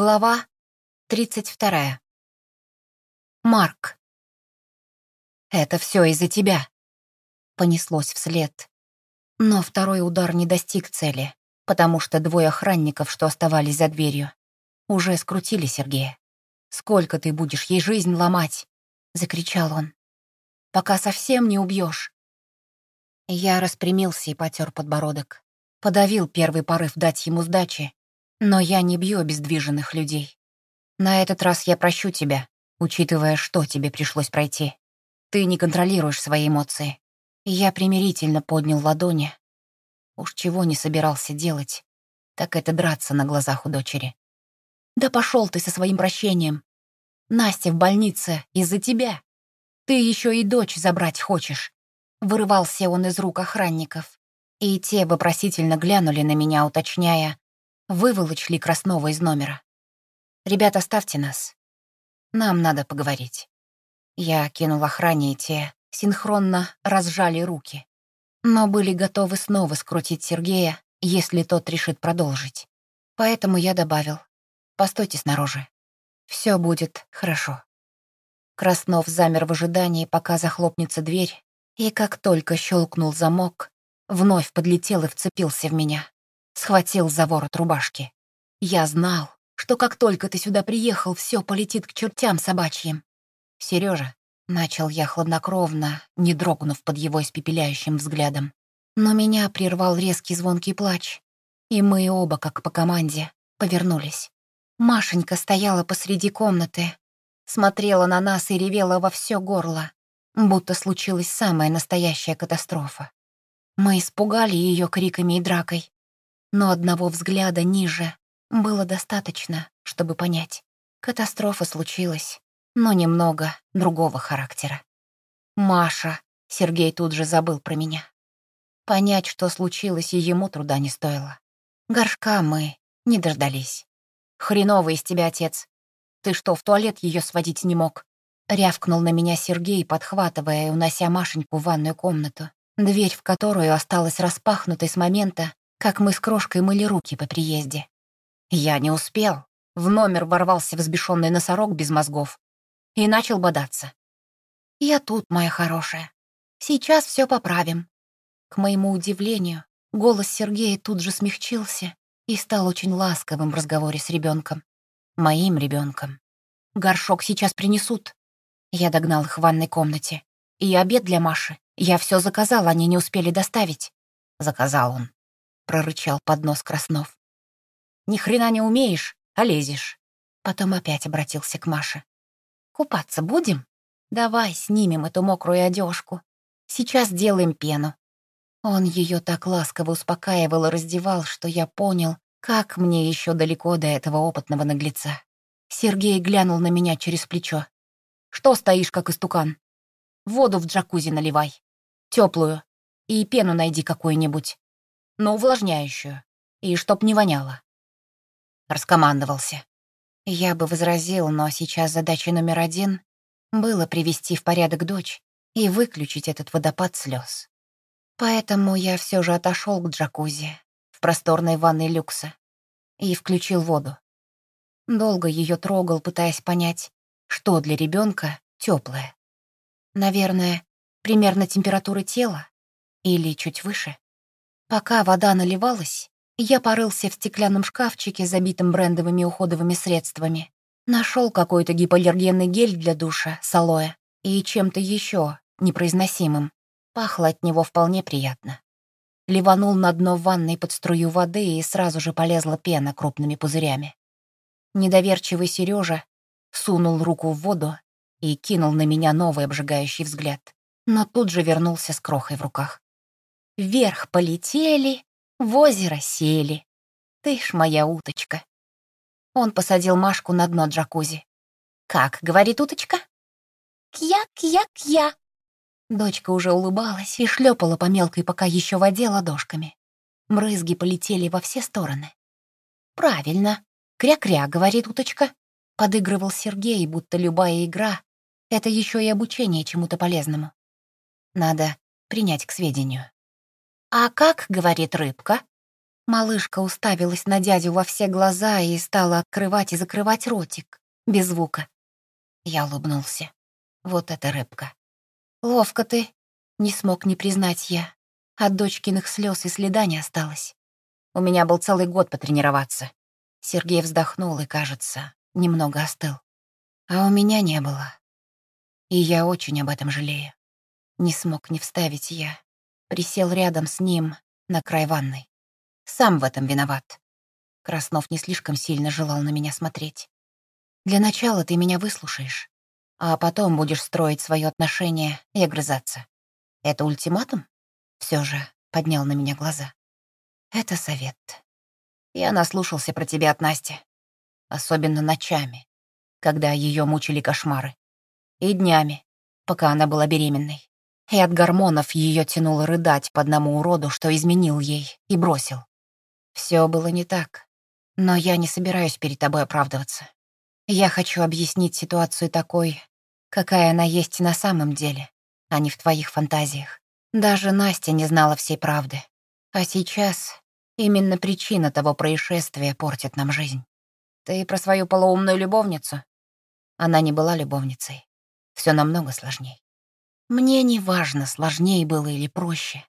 Глава 32. Марк. «Это все из-за тебя», — понеслось вслед. Но второй удар не достиг цели, потому что двое охранников, что оставались за дверью, уже скрутили Сергея. «Сколько ты будешь ей жизнь ломать?» — закричал он. «Пока совсем не убьешь». Я распрямился и потер подбородок. Подавил первый порыв дать ему сдачи, но я не бью обездвиженных людей. На этот раз я прощу тебя, учитывая, что тебе пришлось пройти. Ты не контролируешь свои эмоции. Я примирительно поднял ладони. Уж чего не собирался делать, так это драться на глазах у дочери. Да пошел ты со своим прощением. Настя в больнице из-за тебя. Ты еще и дочь забрать хочешь. Вырывался он из рук охранников. И те вопросительно глянули на меня, уточняя, Выволочли Краснова из номера. «Ребята, оставьте нас. Нам надо поговорить». Я кинул охране, и те синхронно разжали руки, но были готовы снова скрутить Сергея, если тот решит продолжить. Поэтому я добавил «Постойте снаружи. Все будет хорошо». Краснов замер в ожидании, пока захлопнется дверь, и как только щелкнул замок, вновь подлетел и вцепился в меня схватил за ворот рубашки. Я знал, что как только ты сюда приехал, все полетит к чертям собачьим. Сережа, начал я хладнокровно, не дрогнув под его испепеляющим взглядом. Но меня прервал резкий звонкий плач, и мы оба, как по команде, повернулись. Машенька стояла посреди комнаты, смотрела на нас и ревела во все горло, будто случилась самая настоящая катастрофа. Мы испугали ее криками и дракой, но одного взгляда ниже было достаточно, чтобы понять. Катастрофа случилась, но немного другого характера. Маша, Сергей тут же забыл про меня. Понять, что случилось, и ему труда не стоило. Горшка мы не дождались. Хреновый из тебя отец. Ты что, в туалет ее сводить не мог? Рявкнул на меня Сергей, подхватывая и унося Машеньку в ванную комнату, дверь в которую осталась распахнутой с момента, как мы с крошкой мыли руки по приезде. Я не успел. В номер ворвался взбешенный носорог без мозгов и начал бодаться. «Я тут, моя хорошая. Сейчас все поправим». К моему удивлению, голос Сергея тут же смягчился и стал очень ласковым в разговоре с ребенком. Моим ребенком. «Горшок сейчас принесут». Я догнал их в ванной комнате. «И обед для Маши. Я все заказал, они не успели доставить». Заказал он прорычал под нос Краснов. «Ни хрена не умеешь, а лезешь». Потом опять обратился к Маше. «Купаться будем? Давай снимем эту мокрую одежку. Сейчас сделаем пену». Он ее так ласково успокаивал и раздевал, что я понял, как мне еще далеко до этого опытного наглеца. Сергей глянул на меня через плечо. «Что стоишь, как истукан? Воду в джакузи наливай. Теплую. И пену найди какую-нибудь но увлажняющую, и чтоб не воняло. Раскомандовался. Я бы возразил, но сейчас задача номер один было привести в порядок дочь и выключить этот водопад слез. Поэтому я все же отошел к джакузи в просторной ванной люкса и включил воду. Долго ее трогал, пытаясь понять, что для ребенка теплое. Наверное, примерно температуры тела или чуть выше. Пока вода наливалась, я порылся в стеклянном шкафчике, забитом брендовыми уходовыми средствами. Нашел какой-то гипоаллергенный гель для душа с алоэ и чем-то еще непроизносимым. Пахло от него вполне приятно. Ливанул на дно ванной под струю воды, и сразу же полезла пена крупными пузырями. Недоверчивый Сережа сунул руку в воду и кинул на меня новый обжигающий взгляд, но тут же вернулся с крохой в руках. Вверх полетели, в озеро сели. Ты ж моя уточка. Он посадил Машку на дно джакузи. «Как?» — говорит уточка. «Кья-кья-кья». Дочка уже улыбалась и шлепала по мелкой пока еще воде ладошками. Мрызги полетели во все стороны. «Правильно. Кря-кря», — говорит уточка. Подыгрывал Сергей, будто любая игра — это еще и обучение чему-то полезному. Надо принять к сведению. «А как, — говорит рыбка, Малышка уставилась на дядю во все глаза и стала открывать и закрывать ротик, без звука. Я улыбнулся. Вот это рыбка. «Ловко ты», — не смог не признать я. От дочкиных слез и следа не осталось. У меня был целый год потренироваться. Сергей вздохнул и, кажется, немного остыл. А у меня не было. И я очень об этом жалею. Не смог не вставить я. Присел рядом с ним на край ванной. Сам в этом виноват. Краснов не слишком сильно желал на меня смотреть. Для начала ты меня выслушаешь, а потом будешь строить свое отношение и огрызаться. Это ультиматум? Все же поднял на меня глаза. Это совет. Я наслушался про тебя от Насти. Особенно ночами, когда ее мучили кошмары. И днями, пока она была беременной. И от гормонов ее тянуло рыдать по одному уроду, что изменил ей и бросил. Все было не так. Но я не собираюсь перед тобой оправдываться. Я хочу объяснить ситуацию такой, какая она есть на самом деле, а не в твоих фантазиях. Даже Настя не знала всей правды. А сейчас именно причина того происшествия портит нам жизнь. Ты про свою полуумную любовницу? Она не была любовницей. Все намного сложней. Мне не важно, сложнее было или проще.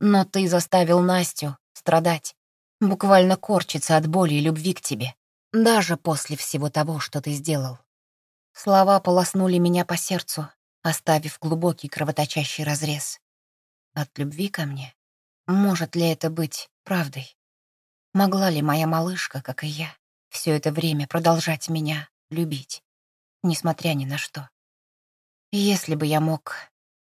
Но ты заставил Настю страдать буквально корчится от боли и любви к тебе, даже после всего того, что ты сделал. Слова полоснули меня по сердцу, оставив глубокий кровоточащий разрез. От любви ко мне? Может ли это быть правдой? Могла ли моя малышка, как и я, все это время продолжать меня любить, несмотря ни на что? Если бы я мог,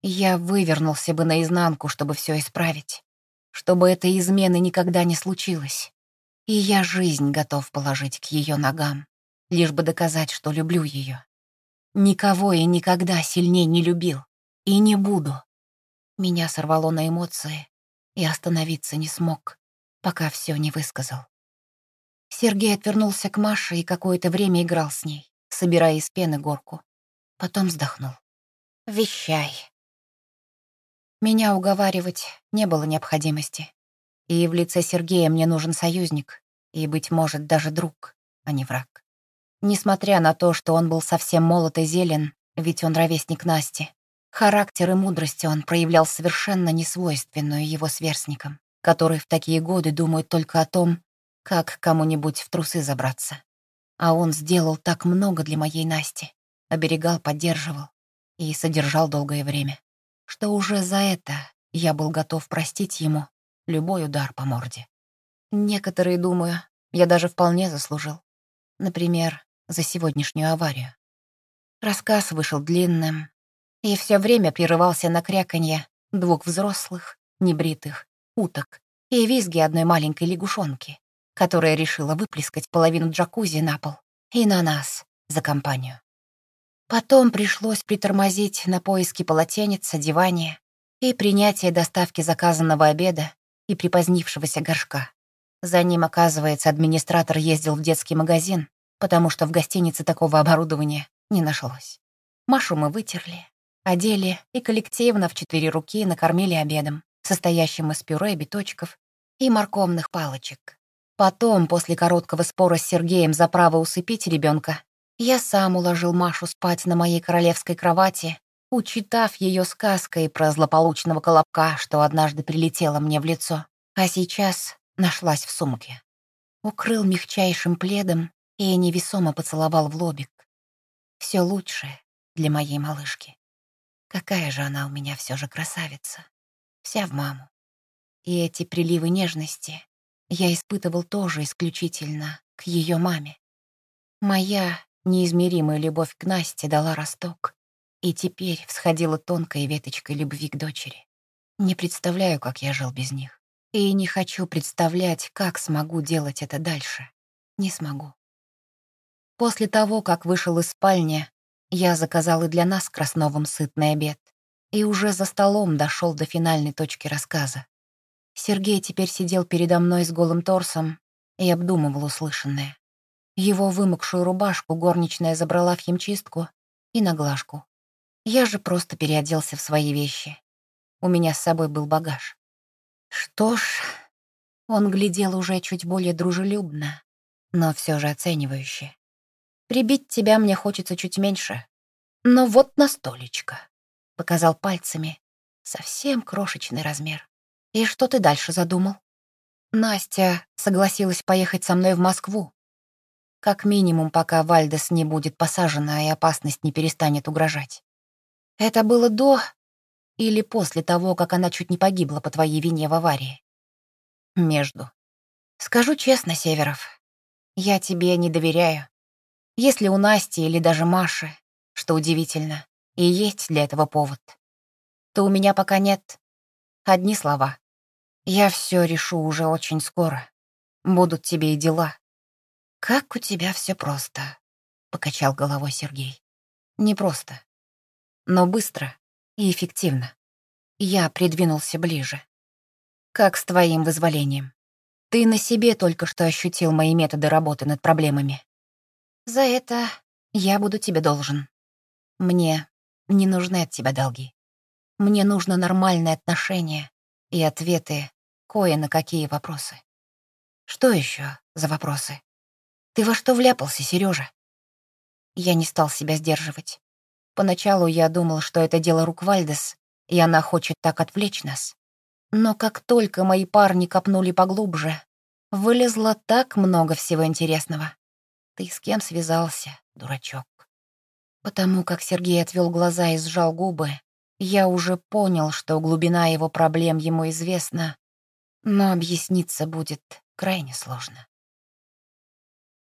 я вывернулся бы наизнанку, чтобы все исправить чтобы этой измены никогда не случилось. И я жизнь готов положить к ее ногам, лишь бы доказать, что люблю ее. Никого и никогда сильнее не любил. И не буду. Меня сорвало на эмоции, и остановиться не смог, пока все не высказал. Сергей отвернулся к Маше и какое-то время играл с ней, собирая из пены горку. Потом вздохнул. «Вещай», меня уговаривать не было необходимости. И в лице Сергея мне нужен союзник, и, быть может, даже друг, а не враг. Несмотря на то, что он был совсем молод и зелен, ведь он ровесник Насти, характер и мудрость он проявлял совершенно несвойственную его сверстникам, которые в такие годы думают только о том, как кому-нибудь в трусы забраться. А он сделал так много для моей Насти, оберегал, поддерживал и содержал долгое время что уже за это я был готов простить ему любой удар по морде. Некоторые, думаю, я даже вполне заслужил. Например, за сегодняшнюю аварию. Рассказ вышел длинным, и все время прерывался на кряканье двух взрослых, небритых, уток и визги одной маленькой лягушонки, которая решила выплескать половину джакузи на пол и на нас за компанию. Потом пришлось притормозить на поиски полотенец, одевания и принятие доставки заказанного обеда и припозднившегося горшка. За ним, оказывается, администратор ездил в детский магазин, потому что в гостинице такого оборудования не нашлось. Машу мы вытерли, одели и коллективно в четыре руки накормили обедом, состоящим из пюре, биточков и морковных палочек. Потом, после короткого спора с Сергеем за право усыпить ребенка, я сам уложил Машу спать на моей королевской кровати, учитав ее сказкой про злополучного колобка, что однажды прилетела мне в лицо, а сейчас нашлась в сумке. Укрыл мягчайшим пледом и невесомо поцеловал в лобик. Все лучшее для моей малышки. Какая же она у меня все же красавица. Вся в маму. И эти приливы нежности я испытывал тоже исключительно к ее маме. Моя Неизмеримая любовь к Насте дала росток, и теперь всходила тонкой веточкой любви к дочери. Не представляю, как я жил без них. И не хочу представлять, как смогу делать это дальше. Не смогу. После того, как вышел из спальни, я заказал и для нас Красновым сытный обед. И уже за столом дошел до финальной точки рассказа. Сергей теперь сидел передо мной с голым торсом и обдумывал услышанное. Его вымокшую рубашку горничная забрала в химчистку и на глажку. Я же просто переоделся в свои вещи. У меня с собой был багаж. Что ж, Он глядел уже чуть более дружелюбно, но все же оценивающе. «Прибить тебя мне хочется чуть меньше. Но вот на столечко», — показал пальцами. Совсем крошечный размер. «И что ты дальше задумал?» Настя согласилась поехать со мной в Москву. Как минимум, пока Вальдес не будет посажена и опасность не перестанет угрожать. Это было до или после того, как она чуть не погибла по твоей вине в аварии? Между. Скажу честно, Северов, я тебе не доверяю. Если у Насти или даже Маши, что удивительно, и есть для этого повод, то у меня пока нет. Одни слова. Я все решу уже очень скоро. Будут тебе и дела. Как у тебя все просто, покачал головой Сергей. Не просто, но быстро и эффективно. Я придвинулся ближе. Как с твоим вызволением? Ты на себе только что ощутил мои методы работы над проблемами. За это я буду тебе должен. Мне не нужны от тебя долги. Мне нужно нормальное отношение и ответы кое на какие вопросы. Что еще за вопросы? Ты во что вляпался, Сережа? Я не стал себя сдерживать. Поначалу я думал, что это дело рук Вальдес, и она хочет так отвлечь нас. Но как только мои парни копнули поглубже, вылезло так много всего интересного. Ты с кем связался, дурачок? Потому как Сергей отвел глаза и сжал губы, я уже понял, что глубина его проблем ему известна, но объясниться будет крайне сложно.